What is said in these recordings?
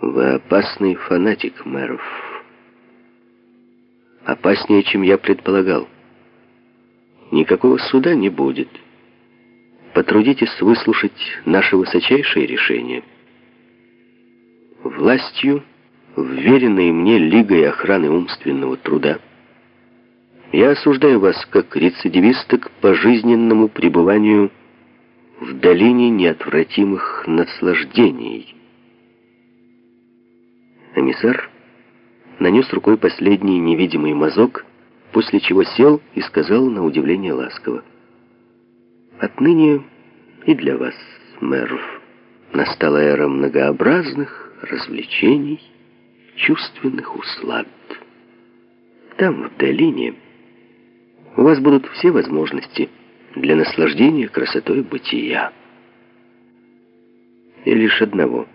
Вы опасный фанатик, Мэров. Опаснее, чем я предполагал. Никакого суда не будет. Потрудитесь выслушать наше высочайшее решение. Властью, вверенной мне Лигой охраны умственного труда, я осуждаю вас как рецидивиста к пожизненному пребыванию в долине неотвратимых наслаждений. Эмиссар нанес рукой последний невидимый мазок, после чего сел и сказал на удивление ласково. «Отныне и для вас, мэров, настала эра многообразных развлечений, чувственных услад. Там, в долине, у вас будут все возможности для наслаждения красотой бытия. И лишь одного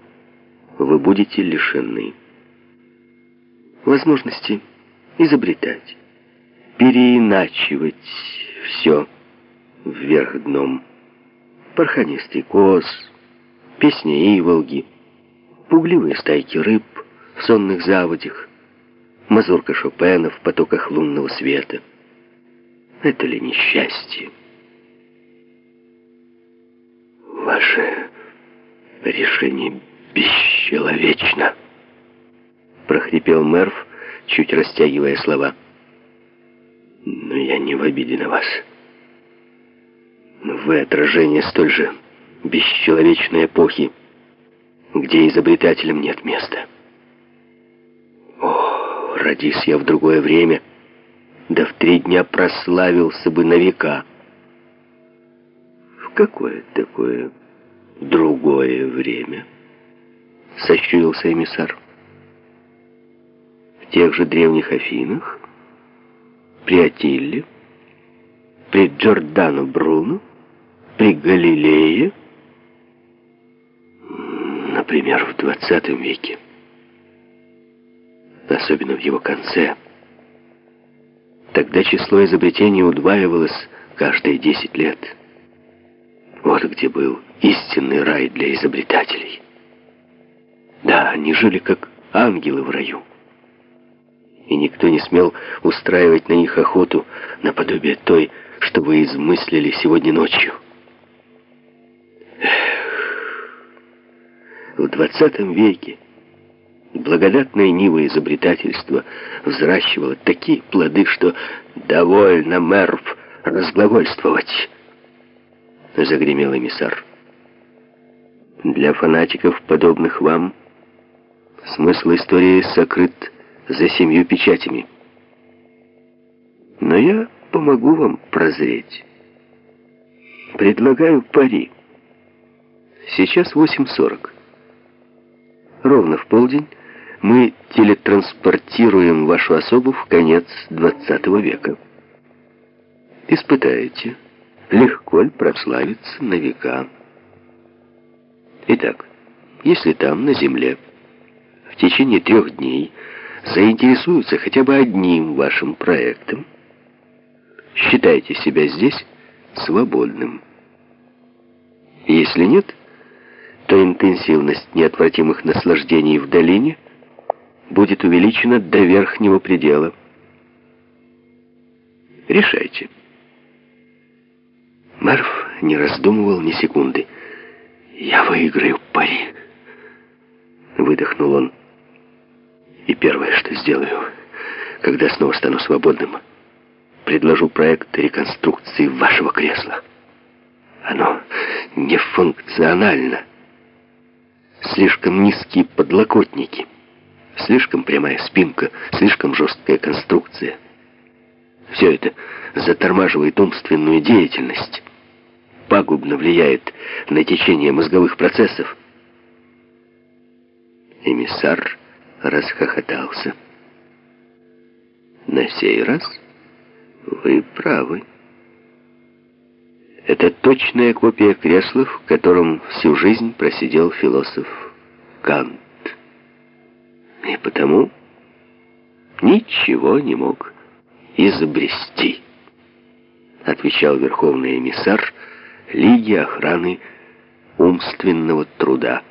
вы будете лишены возможности изобретать, переиначивать все вверх дном. Порханистый коз, песня иволги, пугливые стайки рыб в сонных заводях, мазурка Шопена в потоках лунного света. Это ли несчастье? Ваше решение бесчеловечно прохрипел Мерв, чуть растягивая слова. «Но я не в обиде на вас. Вы отражение столь же бесчеловечной эпохи, где изобретателям нет места. О, родись я в другое время, да в три дня прославился бы на века. В какое такое другое время?» — сощурился эмиссар тех же древних Афинах, при Атилле, при Джордано Бруно, при Галилее, например, в 20 веке, особенно в его конце. Тогда число изобретений удваивалось каждые 10 лет. Вот где был истинный рай для изобретателей. Да, они жили как ангелы в раю и никто не смел устраивать на них охоту наподобие той, что вы измыслили сегодня ночью. В двадцатом веке благодатное Нива изобретательства взращивало такие плоды, что довольно, Мерв, разглагольствовать. Загремел эмиссар. Для фанатиков, подобных вам, смысл истории сокрыт за семью печатями. Но я помогу вам прозреть. Предлагаю пари. Сейчас 8.40. Ровно в полдень мы телетранспортируем вашу особу в конец 20 века. Испытаете, легко ли прославиться на века. Итак, если там, на Земле, в течение трех дней заинтересуются хотя бы одним вашим проектом, считайте себя здесь свободным. Если нет, то интенсивность неотвратимых наслаждений в долине будет увеличена до верхнего предела. Решайте. Мерв не раздумывал ни секунды. «Я выиграю пари», — выдохнул он. И первое, что сделаю, когда снова стану свободным, предложу проект реконструкции вашего кресла. Оно нефункционально. Слишком низкие подлокотники, слишком прямая спинка, слишком жесткая конструкция. Все это затормаживает умственную деятельность, пагубно влияет на течение мозговых процессов. Эмиссар расхохотался. На сей раз вы правы. Это точная копия кресла, в котором всю жизнь просидел философ Кант. И потому ничего не мог изобрести, отвечал верховный эмиссар Лиги охраны умственного труда.